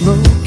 smoke.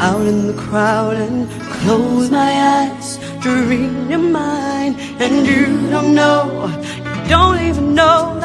out in the crowd and close my eyes. Dream your mind, and you don't know, you don't even know